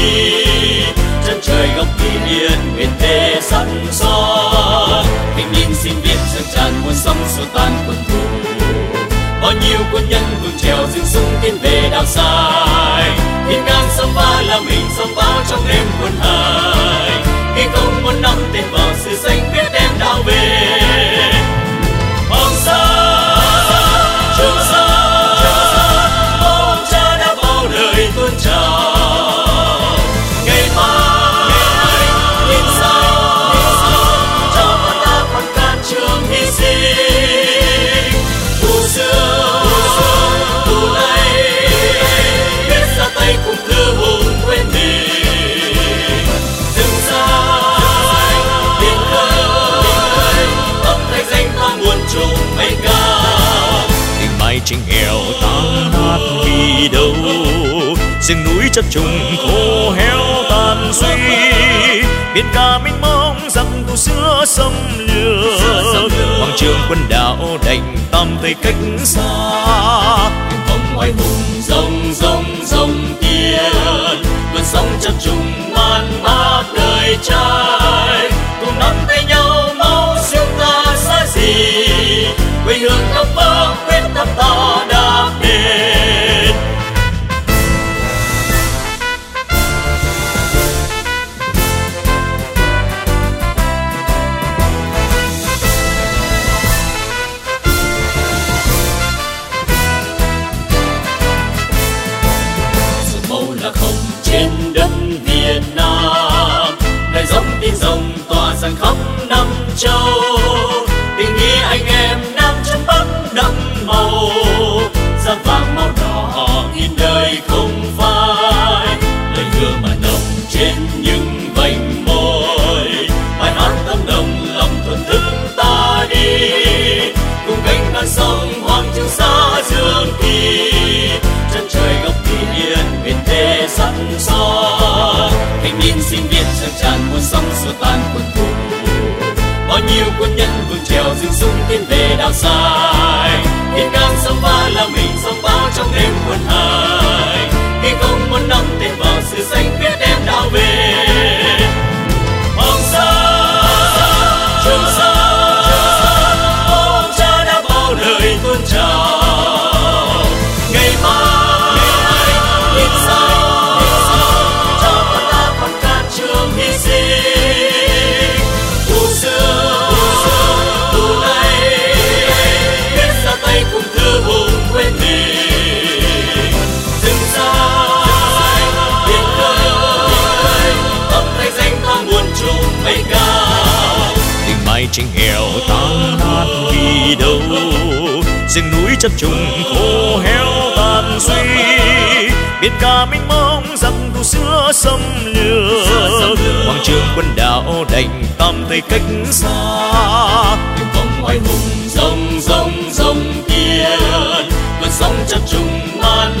kỳ chân trời góc kỷ điện miền tê sẵn son thanh niên sinh viên dâng tràn muôn sông xua tan quân thù bao nhiêu quân nhân vương trèo dương súng tiến về đảo sai. Thiên ngang sông pha là mình sông bao trong đêm quân hà rừng núi chất trùng khô héo tàn suy. Biển cả mênh mông rằng tu xưa xâm lược. Hoàng trường quân đạo đành tam tây cách xa. Vòng ngoài hùng rồng rồng rồng tiên vượt sóng chập trùng tiếng rồng tỏa sang khắp năm châu. Tình nghĩa anh em nam trong bắc đậm màu. Da vàng màu đỏ in đời không phai. Lời hứa mà nồng trên những vành môi. Bài hát tâm đồng lòng thuần thức ta đi. Cùng cánh non sông hoàng trường sa dừng dung tiến về đảo xa. Rừng núi chập trùng khô héo tàn suy. Biển cả mênh mông rằng thu xưa xâm lược. Hoàng trường quân đảo đành tam tây cách xa. Vòng ngoài hùng rồng rồng rồng kia, vượt sóng chập trùng man